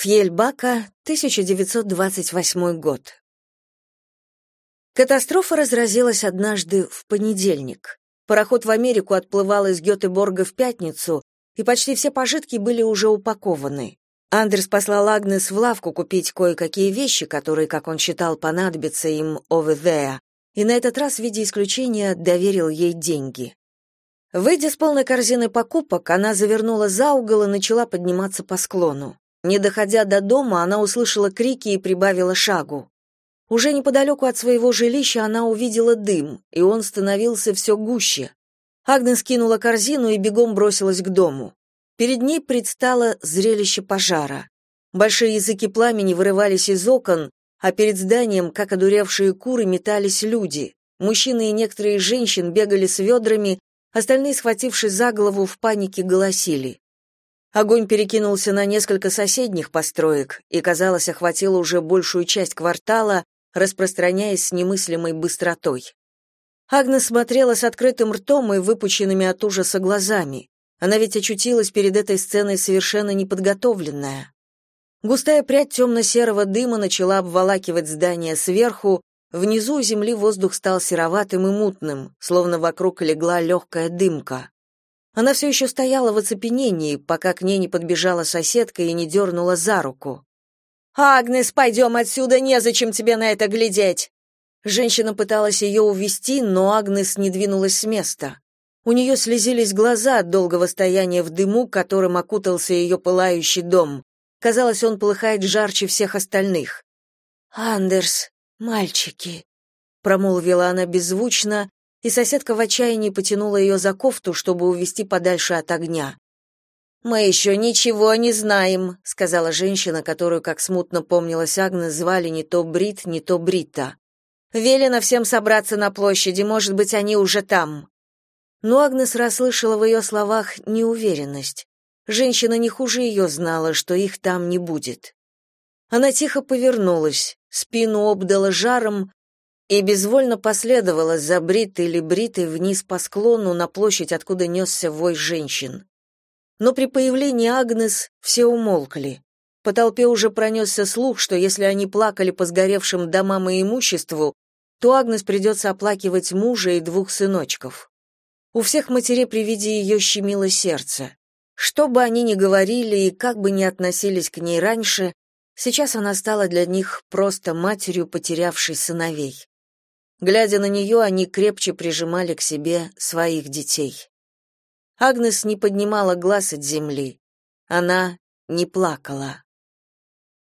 Фьельбака, 1928 год. Катастрофа разразилась однажды в понедельник. Пароход в Америку отплывал из Гётеборга в пятницу, и почти все пожитки были уже упакованы. Андерс послал Агнес в лавку купить кое-какие вещи, которые, как он считал, понадобятся им over there, и на этот раз в виде исключения доверил ей деньги. Выйдя с полной корзины покупок, она завернула за угол и начала подниматься по склону. Не доходя до дома, она услышала крики и прибавила шагу. Уже неподалеку от своего жилища она увидела дым, и он становился все гуще. Агнес кинула корзину и бегом бросилась к дому. Перед ней предстало зрелище пожара. Большие языки пламени вырывались из окон, а перед зданием, как одуревшие куры, метались люди. Мужчины и некоторые женщин бегали с ведрами, остальные, схватившись за голову, в панике голосили. Огонь перекинулся на несколько соседних построек и, казалось, охватил уже большую часть квартала, распространяясь с немыслимой быстротой. Агнес смотрела с открытым ртом и выпученными от ужаса глазами. Она ведь очутилась перед этой сценой совершенно неподготовленная. Густая прядь темно-серого дыма начала обволакивать здание сверху, внизу земли воздух стал сероватым и мутным, словно вокруг легла легкая дымка. Она все еще стояла в оцепенении, пока к ней не подбежала соседка и не дернула за руку. «Агнес, пойдем отсюда, незачем тебе на это глядеть!» Женщина пыталась ее увести, но Агнес не двинулась с места. У нее слезились глаза от долгого стояния в дыму, которым окутался ее пылающий дом. Казалось, он полыхает жарче всех остальных. «Андерс, мальчики», — промолвила она беззвучно, и соседка в отчаянии потянула ее за кофту, чтобы увести подальше от огня. «Мы еще ничего не знаем», — сказала женщина, которую, как смутно помнилась Агнес, звали не то Брит, не то Брита. «Велено всем собраться на площади, может быть, они уже там». Но Агнес расслышала в ее словах неуверенность. Женщина не хуже ее знала, что их там не будет. Она тихо повернулась, спину обдала жаром, и безвольно последовала за бритой или бритой вниз по склону на площадь, откуда несся вой женщин. Но при появлении Агнес все умолкли. По толпе уже пронесся слух, что если они плакали по сгоревшим домам и имуществу, то Агнес придется оплакивать мужа и двух сыночков. У всех матерей при виде ее щемило сердце. Что бы они ни говорили и как бы ни относились к ней раньше, сейчас она стала для них просто матерью, потерявшей сыновей. Глядя на нее, они крепче прижимали к себе своих детей. Агнес не поднимала глаз от земли. Она не плакала.